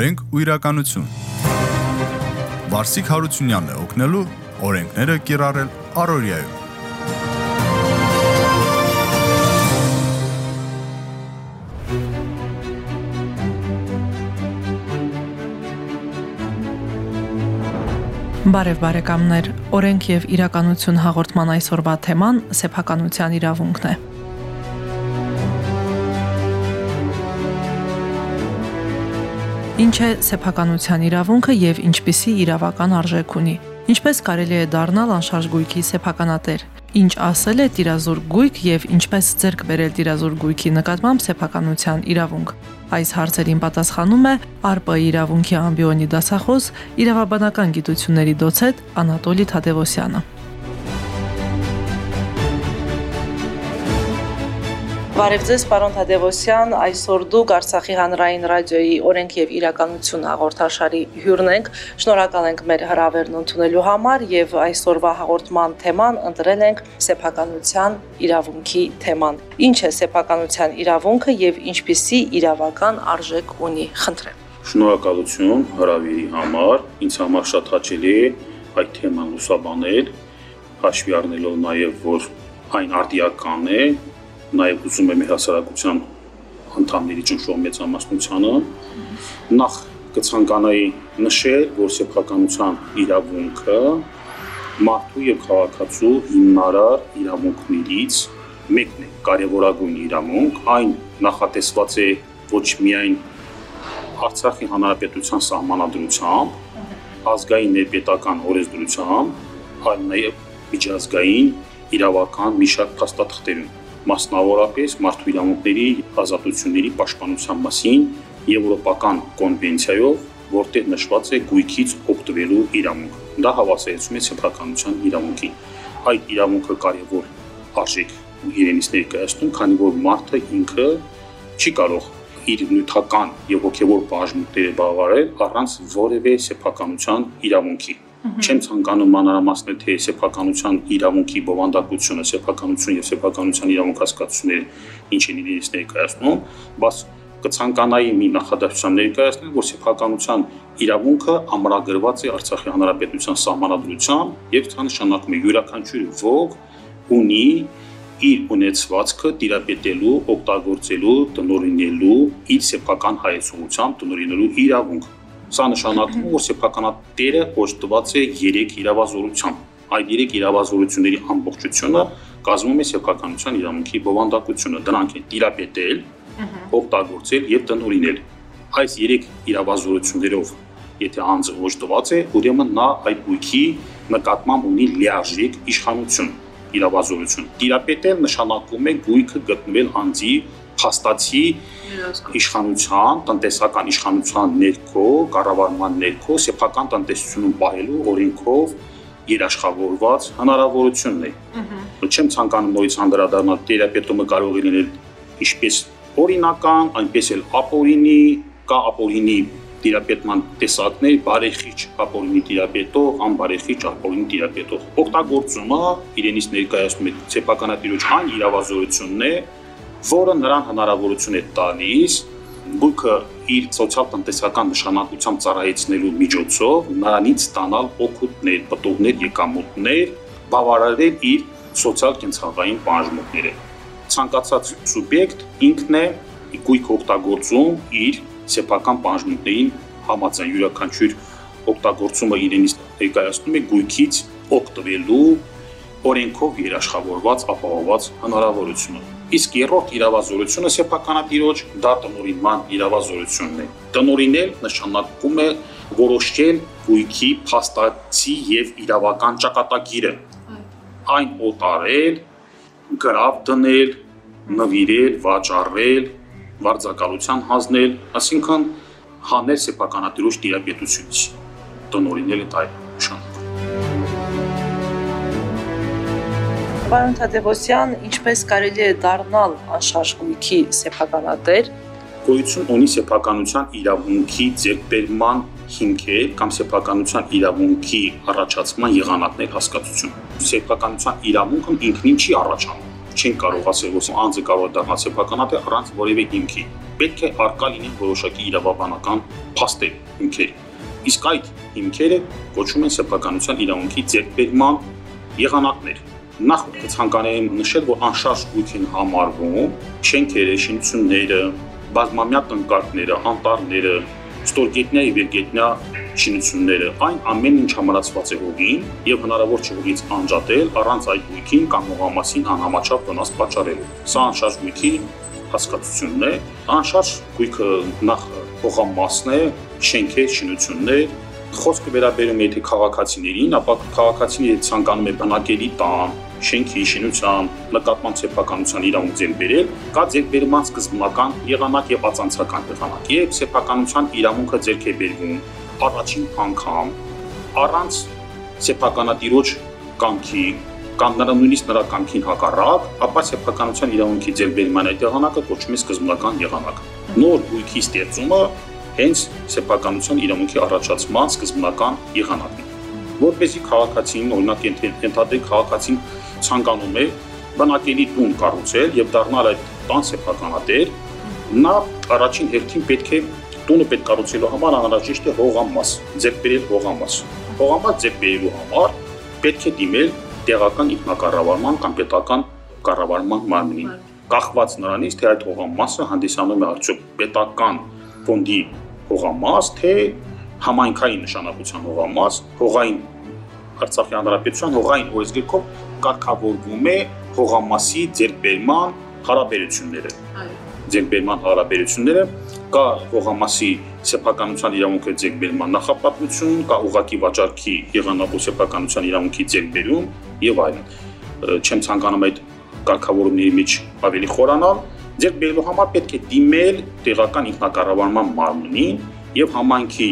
Օրենք ու իրականություն։ Վարսիկ Հարությունյանն է օգնելու օրենքները կիրառել Արորիայում։ Բարև բարեկամներ, օրենք եւ իրականություն հաղորդման այսօրվա թեման սեփականության իրավունքն է։ Ինչ է սեփականության իրավունքը եւ ինչպիսի իրավական արժեք ունի։ Ինչպես կարելի է դառնալ անշարժ գույքի սեփականատեր։ Ինչ ասել է տիրազուր գույք եւ ինչպես ձեռք բերել տիրազուր գույքի նկատմամբ սեփականության իրավունք։ Այս հարցերին պատասխանում է ԱՌՊ իրավունքի ամբիոնի դասախոս, իրավաբանական գիտությունների դոցենտ Անատոլի Թադևոսյանը։ Բարև ձեզ, պարոն Թադևոսյան, այսօր դուք Արցախի հանրային ռադիոյի օրենք եւ իրականություն հաղորդաշարի հյուրն եք։ Շնորհակալ ենք մեր հրավերն ընդունելու համար եւ այսօրվա հաղորդման թեման ընտրել ենք սեփականության իրավունքի թեման։ Ինչ է սեփականության իրավունքը եւ ինչպիսի իրավական արժեք ունի։ Խնդրեմ։ Շնորհակալություն հրավերի համար։ Ինձ համար շատ հաճելի է այդ թեման լուսաբանել, հաշվի առնելով նաեւ որ այն արդիական է նաև ուզում եմ հասարակության անդամների ճնշող մեծամասնությանը նախ կցանկանայի նշել, որ սեփականության իրավունքը մարդու եւ քաղաքացու հիմնարար իրավունքներից մեկն է, կարևորագույն իրավունք, այն նախատեսված է ոչ միայն Արցախի հանրապետության սահմանադրությամբ, ազգային ներպետական օրենսդրությամբ, այլ նաև միջազգային իրավական մի շարք փաստաթղթերում մասնավորապես մարդու իրավունքների ազատությունների պաշտպանության մասին Եվրոպական կոնվենցիայով, որտեղ նշված է գույքից օգտվելու իրավունք։ Դա հավասարեցում է սեփականության իրավունքին։ Այդ իրավունքը կարևոր արժեք իրենից ներկայացնում, քանի որ մարդը ինքը չի կարող իր նյութական եւ հոգեվոր բաժնումները բավարարել առանց որևէ սեփականության իրավունքի։ Չեմ ցանկանում մանրամասնել թե սեփականության իրավունքի բովանդակությունը, սեփականություն եւ սեփականության իրավունք հասկացությունները ինչ են իրենից ներկայացնում, բայց կցանկանայի մի նախադասությամբ ներկայացնել, որ սեփականության իրավունքը ամրագրված է Արցախի հանրապետության սահմանադրությամբ եւ դա նշանակում է յուրաքանչյուր ոգ ունի իր ունեցվածքը տիրապետելու, օգտագործելու, տնօրինելու իր սեփական հայեցողությամբ տնօրինելու իրավունք Սա նշանակում է, որ սեփականատերը օժտված է 3 իրավազորությամբ։ Այդ 3 իրավազորությունների ամբողջությունը կազմում է սեփականության իրավունքի բովանդակությունը։ Դրանք են տիրապետել, օգտագործել եւ տնօրինել։ Այս 3 իրավազորություններով եթե անձը օժտված է, ուրեմն նա այդ գույքի նկատմամբ ունի լիարժեք իշխանություն, իրավազորություն։ Տիրապետել նշանակում է գույքը գտնվել անձի փաստացի իշխանության, տնտեսական իշխանության ներքո, կառավարման ներքո սեփական տնտեսությունում պահելու օրենքով երաշխավորված հնարավորությունն է։ Չեմ ցանկանում նույնից անդրադառնալ տերապետումը կարող է լինել ինչպես օրինական, այնպես էլ ապօրինի, կա ապօրինի տիրապետման տեսակներ, բարեխիչ ապօրինի տիրապետող, անբարեխիչ ապօրինի տիրապետող։ Օգտագործումը իրենից ներկայացնում է սեփականատիրոջ այն իրավազորությունն է, որը նրան հնարավորություն է տալիս գույքը իր սոցիալ-տնտեսական նշանակությամբ ծառայեցնելու միջոցով նրանից ստանալ օգուտներ, պտուղներ, եկամուտներ, բավարարել իր սոցիալ-կենցաղային պահանջմունքները։ Ցանկացած սուբյեկտ ինքն է գույք օգտագործում իր սեփական պահանջմունքներին համաձայն յուրաքանչյուր օգտագործումը իրենից ներկայացնում է գույքից օգտվելու օրենքով երաշխավորված ապահովված հնարավորությունը Իսկ երրորդ իրավազորությունը սեփականատիրոջ դա տնօրինման իրավազորությունն է։ Տնօրինել նշանակում է որոշել գույքի փաստացի եւ իրավական ճակատագիրը։ Այն օտարել, գրավ դնել, նվիրել, վաճառել, վարձակալության հանձնել, ասինքն հանել սեփականատիրոջ տիրապետությունից։ Տնօրինել է դա նշանակում Պարոն Թադևոսյան, ինչպես կարելի է դառնալ անշարժ գույքի սեփականատեր։ Գոյություն ունի սեփականության իրավունքի ձեռքբերման հիմքեր կամ սեփականության իրավունքի առաջացման եղանակներ հասկացություն։ Սեփականության իրավունքն ինքնին չի առաջանում։ չեն կարող ասել, որ անձը կարող է դառնալ սեփականատեր առանց որևէ հիմքի։ Պետք է արկա լինեն որոշակի իրավաբանական փաստեր, հիմքեր։ Իսկ այդ հիմքերը կոչվում են սեփականության իրավունքի ձեռքբերման եղանակներ։ Նախ կցանկանայիննշել, որ անշարժ գույք են համարվում շենքերը, շինությունները, բազմամյա տնկարկները, անտառները, ստորգետնյա եւ երկետնյա շինությունները, այն ամեն ինչ համարացված է հողին եւ հնարավոր չէ հողից անջատել առանց այդ գույքին կամ հողամասին անհամաչափ վնաս պատճառելու։ Սա անշարժ գույքի հասկացությունն է։ Անշարժ գույքը նախ հողամասն է, շենքեր, շինություններ, խոսքը վերաբերում է եթե քաղաքացիներին, ապա քաղաքացիները ցանկանում է բնակելի տան, շենքի շինության նկատմամբ սեփականության իրավունք ձեր բերել, կա ձեր բերման սկզբնական եղանակ եւ ածանցական եղանակ։ Երբ սեփականության իրավունքը ձեր է բերվում առաջին անգամ առանց սեփականատիրոջ կամքի կամ նրա նույնիսկ նրա կամքին հակառակ, ապա սեփականության իրավունքի ձեր բերման այդ եղանակը կոչվում է սկզբնական եղանակ։ Նոր գույքի ստեղծումը հենց սեփականության իրավունքի առաջացման սկզբնական եղանակն է։ Որպեսզի քաղաքացին, օրինակ ենթադրենք քաղաքացին ցանկանում է բնակելի տուն կառուցել եւ դառնալ այդ տան սեփականատեր, նա առաջին հերթին պետք է տունը պետք կառուցելու համար անհրաժեշտ է հողամաս, ձեռբերել հողամաս։ Հողամաս ձեռբերելու համար պետք է դիմել տեղական ինքնակառավարման կամ պետական կառավարման մարմնին։ Կախված նրանից, թե այդ հողամասը հանդիսանում է արդյոք պետական ֆոնդի հողամաս, թե համայնքային նշանակության հողամաս, հողային Արցախի հանրապետության հողային օրենսգրքով կարգավորվում է հողամասի ձերբերման հարաբերությունները։ Ձերբերման հարաբերությունները կա հողամասի սեփականության իրավունքի ձերբերման նախապատմություն, կա ուղակի վաճառքի եղանակու սեփականության իրավունքի ձերբերում եւ այլն։ Չեմ ցանկանում այդ կարգավորումների մեջ ավելի խորանալ, ձերբերելու համար պետք է դիմել տեղական ինքնակառավարման մարմնին եւ համայնքի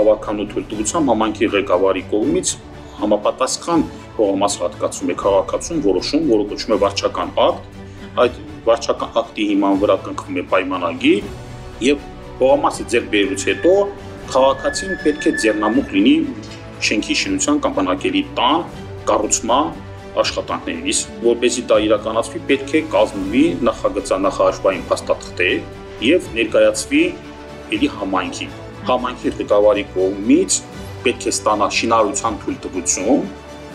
ավականու թույլտվությամբ համայնքի ղեկավարի կողմից համապատասխան կողմաս հատկացում է քաղաքացուն որոշում, որը կոչվում է վարչական ակտ, այդ վարչական ակտի հիման վրա կնքվում է պայմանագիր եւ կողմասը ձեռք բերելուց հետո քաղաքացին պետք է ձեռնամուխ լինի շենքի շինության կամ բնակելի տան կառուցման աշխատանքներից, որպեսզի դա իրականացվի, պետք է կազմվի նախագծանախարարային փաստաթղթեր եւ ներկայացվի ելի համայնքի համայնքի ղեկավարի կողմից պետք է ստանա շինարարության թույլտվություն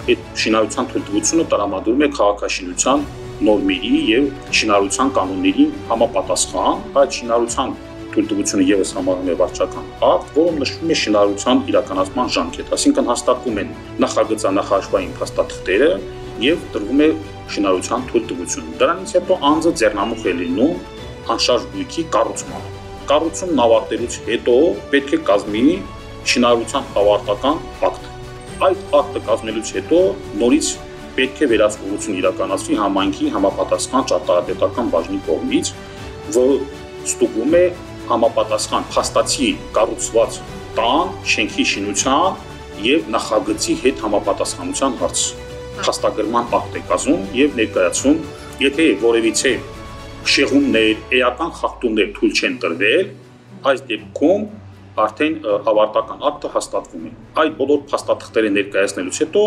այդ շինարարության թույլտվությունը տրամադրում է քաղաքաշինության նորմերի եւ շինարարության կանոնների համապատասխան, այդ շինարարության թույլտվությունը եւս համարվում է վարչական ակտ, որում նշվում է շինարարության իրականացման ժամկետ, այսինքն հաստատվում են նախագծանախաշվային փաստաթղթերը եւ տրվում է շինարարության թույլտվություն։ Դրանից հետո անձը ձեռնամուխ է լինում անշարժ գույքի կառուցմանը։ Կառուցումն ավարտելուց հետո պետք է կազմի շինարարության ավարտական ակտ այդ ակտը կազմելուց հետո նորից պետք է վերահսկողություն իրականացվի համայնքի համապատասխան ճարտարապետական բաժնի կողմից, որը ստուգում է համապատասխան փաստացի կառուցված տան, շենքի շինության եւ նախագծի հետ համապատասխանության հարց։ Փաստագրման կազմում եւ ներկայացում, եթե որևիցե շեղումներ, էական խախտումներ թույլ չեն տրվել, այս դեպքում արդեն ավարտական ակտը հաստատվում է։ Այդ բոլոր փաստաթղթերը ներկայացնելուց հետո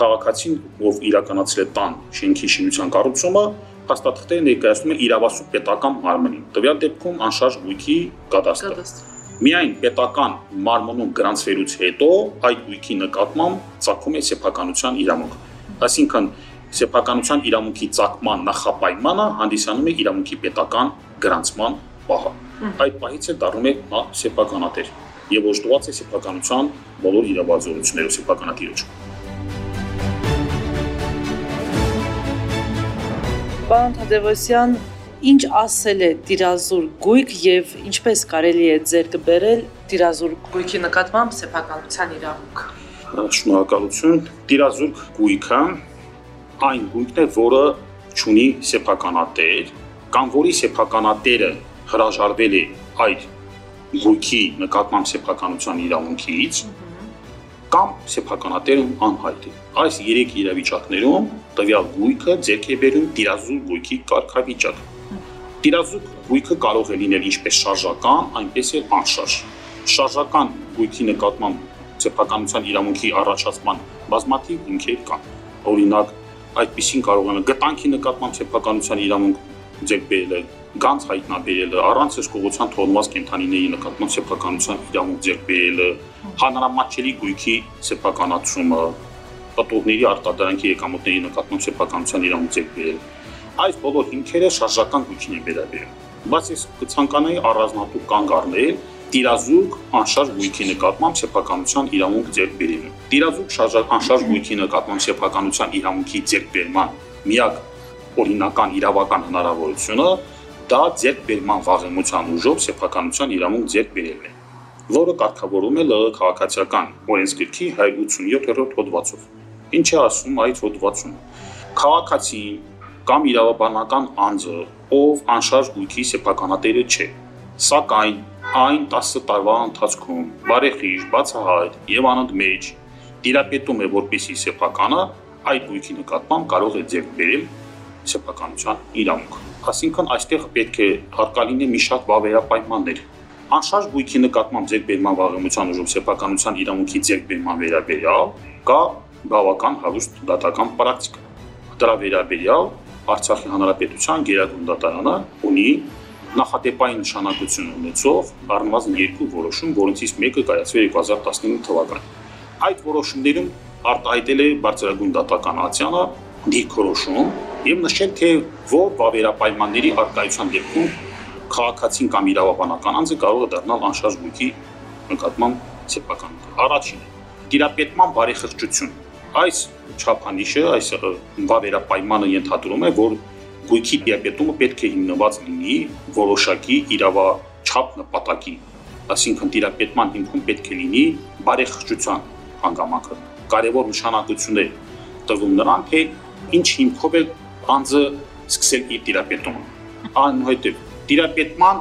քաղաքացին, ով իրականացրել է տան շենքի շինության կառուցումը, փաստաթղթերը ներկայացնում է իրավասու պետական մարմնին։ Տվյալ դեպքում անշարժ գույքի կադաստրը։ Միայն պետական մարմնում գրանցվելուց հետո այդ գույքի նկատմամբ ցակում է սեփականության իրավունք։ Այսինքն սեփականության իրավունքի ցակման նախապայմանը հանդիսանում է իրավունքի պետական գրանցման պահը այդ պահից է դառնում է նա սեփականատեր եւ օժտված է սեփականության բոլոր իրավազորություններով սեփականատիրոջ։ Պարոն Թադևոսյան, ինչ ասել է Տիրազուր գույք եւ ինչպես կարելի է ձեռք բերել Տիրազուր գույքի նկատմամբ սեփականության իրավունք։ Շնորհակալություն։ Տիրազուր գույքը այն գույքն է, որը ունի սեփականատեր կամ որի սեփականատերը հրաժարվել է այդ գույքի նկատմամբ սեփականության իրավունքից կամ սեփականատերը անհայտ է։ Այս երեք իրավիճակներում տվյալ գույքը ձեռք է բերում տիրազու գույքի կարգավիճակ։ Տիրազու գույքը կարող է լինել ինչպես շարժական, այնպես էլ անշարժ։ Շարժական գույքի նկատմամբ սեփականության իրավունքի առաջացման բազմաթիվ հիմքեր կան։ Օրինակ, այդպեսին կարող են գտանքի նկատմամբ սեփականության իրավունք ձեռք բերել, գանց հայտնաբերելը, առանց հսկողության թողնված կենթանիների նկատմամբ սեփականության իրավունք ձեռք բերելը, հանրամատչելի գույքի սեփականացումը, պատողների արտադրանքի եկամուտների նկատմամբ սեփականության իրավունք ձեռք բերել։ Այս բոլոր հիմքերը շարժական գույքին են վերաբերում։ Բայց ես կցանկանայի առանձնատու կանգ առնել տիրազուկ անշարժ գույքի նկատմամբ սեփականության իրավունք ձեռք բերելը։ Տիրազուկ շարժական անշարժ գույքի նկատմամբ սեփականության իրավունքի ձեռքբերման միակ օրինական իրավական հնարավորությունը դա ձեռքբերման վաղեմության ուժով սեփականության իրավունք ձեռք բերելն է, որը կարգավորում է ԼՂ քաղաքացիական օրենսգրքի 187-րդ հոդվածով։ Ինչ է ասում այդ հոդվածում։ Քաղաքացին կամ իրավաբանական անձը, ով անշարժ գույքի սեփականատերը չէ, սակայն այն 10 տարվա ընթացքում բարեխիղճ, բացահայտ եւ անընդմեջ տիրապետում է որպիսի սեփականը այդ գույքի նկատմամբ կարող է ձեռք բերել սեփականության իրավունք։ Այսինքն այստեղ պետք է հարկալինի մի շատ վավերապայմաններ։ Անշարժ գույքի նկատմամբ ձեռքբերման վաղեմության ուժով սեփականության իրավունքի ձեռքբերման վերաբերյալ կա բավական հարուստ դատական պրակտիկա։ Դրա վերաբերյալ Արցախի հանրապետության Գերագույն դատարանը ունի նախադեպային նշանակություն ունեցող առնվազն երկու որոշում, որոնցից մեկը կայացվել 2015 թվականին։ Այդ որոշումներում արտահայտել է բարձրագույն դատական ատյանը դիրքորոշում եւ նշել թե որ վավերապայմանների արկայության դեպքում քաղաքացին կամ իրավաբանական անձը կարող է դառնալ անշարժ գույքի նկատմամբ սեփական։ Առաջինը՝ դիրապետման բարեխղճություն։ Այս չափանիշը, այս վավերապայմանը ենթադրում է, որ գույքի դիաբետումը պետք է հիմնված լինի որոշակի իրավաչափ նպատակի, այսինքն դիաբետման հիմքում պետք է լինի բարեխղճության հանգամանքը։ Կարևոր նշանակություն է տրվում նրան, թե ինչ հիմքով է անձը սկսել իր դիաբետումը։ Այնուհետև դիաբետման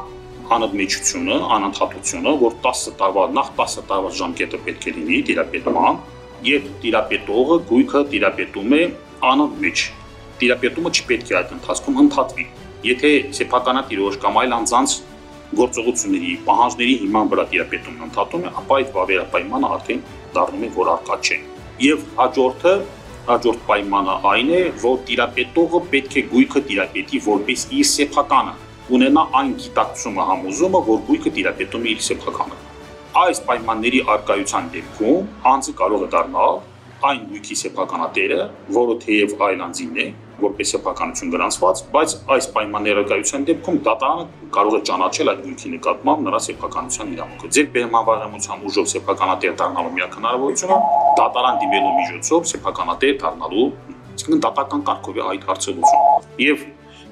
անընդմեջությունը, անընդհատությունը, որ 10 տարվա նախ 10 տարվա ժամկետը պետք է լինի դիաբետման, եւ դիաբետողը գույքը դիաբետում է անընդմեջ տիրապետումը չպետք է այդ ընթացքում ընդհատվի։ Եթե սեփականատիրոջ կամ այլ անձանց գործողությունների, պահանջների հիման վրա տիրապետումն ընդհատում է, ապա այդ վավերապայմանը արդեն դառնում է որ արկա չէ։ Եվ հաջորդը հաջորդ պայմանը այն է, որ տիրապետողը պետք է գույքը տիրապետի որպես իր սեփականը, ունենա այն գիտակցումը համոզումը, որ գույքը տիրապետում է իր սեփականը։ Այս պայմանների արկայության դեպքում անձը կարող է դառնալ այն գույքի սեփականատերը, որը թեև այլ անձին է, որպես սեփականություն գրանցված, բայց այս պայմաններակայության դեպքում դատարանը կարող է ճանաչել այդ գույքի նկատմամբ նրա սեփականության իրավունքը։ Ձեր բերմավարամության ուժով սեփականատեր դառնալու միակ հնարավորությունը դատարան դիմելու միջոցով սեփականատեր դառնալու, այսինքն դատական կարգով է այդ հարցը լուծում։ Եվ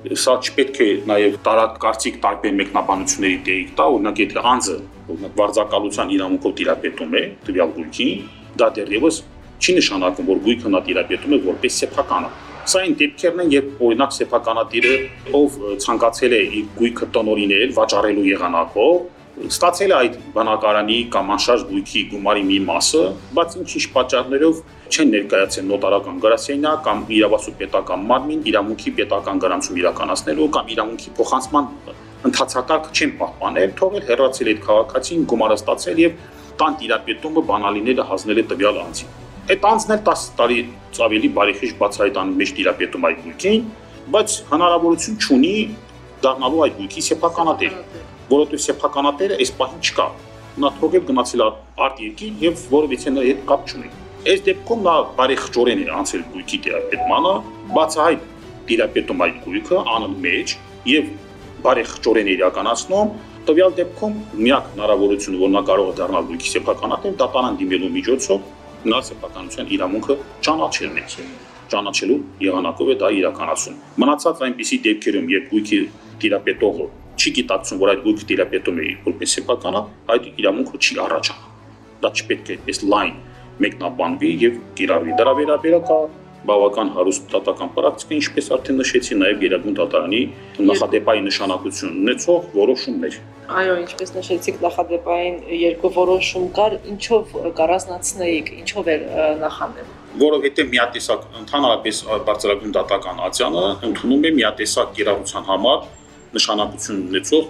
սա չպետք է նաև տարակ կարծիք տարբեր մեկնաբանությունների տեղիք տա, օրինակ եթե անձը օրինակ վարձակալության իրավունքով տիրապետում է տվյալ գույքին, դա դեռևս չի նշանակում, որ գույքը նա տիրապետում է որպես սեփականը Սա այն դեպքերն են, երբ օրինակ սեփականատիրը ով ցանկացել է իր գույքը տնորինել վաճառելու եղանակով, ստացել է այդ բնակարանի կամ անշարժ գույքի գումարի մի մասը, բայց ինչ-ինչ պատճառներով չեն ներկայացել նոտարական գրասենյակ կամ իրավասու պետական մարմին իրավունքի պետական գրանցում իրականացնելու կամ իրավունքի փոխանցման ընթացակարգ չեն պահպանել, թողել հերացել այդ քաղաքացին գումարը ստացել եւ տան տիրապետումը բանալիները հանձնել է տվյալ անձին։ Այդ անձն էլ 10 տարի ավելի բարեխիղճ բացահայտան մեջ դիրապետում այդ գույքին, բայց հնարավորություն չունի դառնալու այդ գույքի սեփականատեր, որովհետև սեփականատերը այս պահին չկա։ Նա թողել գնացել արտ երկին եւ որովհետեւ նրա հետ կապ չունի։ Այս դեպքում նա բարեխճորեն է անցել գույքի դիրապետմանը, բացահայտ դիրապետում այդ գույքը անընդմեջ մեջ եւ բարեխճորեն իրականացնում տվյալ դեպքում միակ հնարավորությունը, որ նա կարող է դառնալ գույքի սեփականատեր, դատարան դիմելու միջոցով նա սեփականության իրավունքը ճանաչելն է ճանաչելու եղանակով է դա իրականացում։ Մնացած այնպիսի դեպքերում, երբ գույքի տիրապետողը չի գիտակցում, որ այդ գույքը տիրապետում է որպես սեփականա, այդ իրավունքը չի առաջանում։ Դա չպետք է այս լայն մեկնաբանվի եւ կիրառվի։ Դրա վերաբերյալ կա բավական հարուստ դատական պրակտիկա, ինչպես արդեն նշեցի, նաև Գերագույն դատարանի նախադեպային նշանակություն ունեցող որոշումներ։ Այո, ինչպես նշեցիք, նախադեպային երկու որոշում կար, ինչով կառանձնացնեիք, ինչով էր նախանել որովհետև միատեսակ ընդհանրապես բարձրագույն դատական ացյանը ընդունում է միատեսակ կիրառության համար նշանակություն ունեցող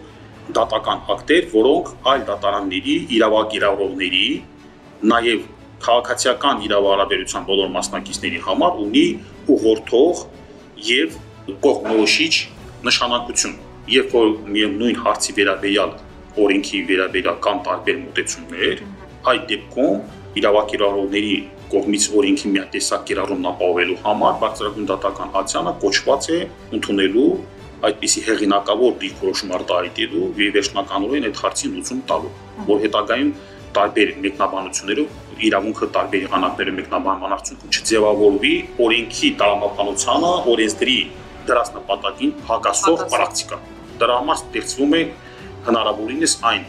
դատական ակտեր, որոնք այլ դատարանների իրավագիրառողների նաև քաղաքացիական իրավարաբերության բոլոր մասնակիցների համար ունի ուղղորդող եւ կողմնորոշիչ նշանակություն։ Երբ որ միևնույն հարցի վերաբերյալ օրենքի վերաբերյալ կան տարբեր մոտեցումներ, այդ դեպքում իրավակիրառողների կողմից օրենքի միատեսակ կիրառումն ապահովելու համար բարձրագույն դատական ացյանը կոչված է ընդունելու այդպիսի հեղինակավոր դիրքորոշում արտահայտելու եւ վերջնականորեն այդ հարցին լուծում տալու, որ հետագայում տարբեր մեկնաբանություններով իրավունքը տարբեր եղանակներով մեկնաբանման արդյունքում չձևավորվի օրենքի տարամապանությանը օրենսդրի դրած նպատակին հակասող պրակտիկա։ Դրա համար ստեղծվում է հնարավորինս այն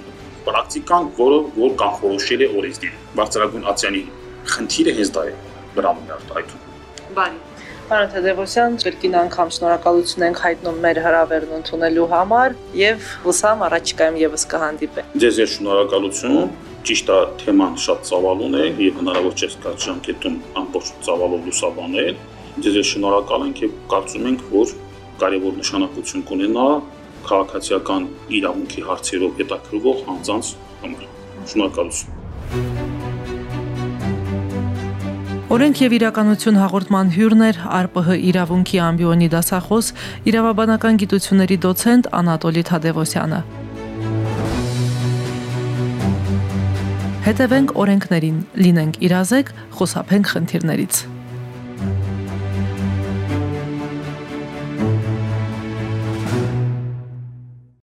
պրակտիկան, որը որ կանխորոշել է օրենսդիրը։ Բարձրագույն ացյանի խնդիրը հենց դա է բրամի արտահայտում։ Բարի։ Պարոն Թեդևոսյան, կրկին անգամ շնորհակալություն ենք հայտնում մեր հրավերն ընդունելու համար եւ հուսամ առաջիկայում եւս կհանդիպենք։ Ձեզ ես շնորհակալություն։ Ճիշտ է, թեման շատ ծավալուն է եւ հնարավոր չէ սկաց ժամկետում ամբողջ ծավալով լուսաբանել։ Ձեզ ես շնորհակալ ենք եւ կարծում ենք, որ կարևոր նշանակություն կունենա քաղաքացիական իրավունքի հարցերով հետաքրքրվող անձանց համար։ Շնորհակալություն։ Օրենք եւ իրականություն հաղորդման հյուրն էր ԱՌՊՀ իրավունքի ամբիոնի դասախոս իրավաբանական գիտությունների դոցենտ Անատոլի Թադևոսյանը։ Հետևենք օրենքներին, լինենք իրազեկ, խոսափենք խնդիրներից։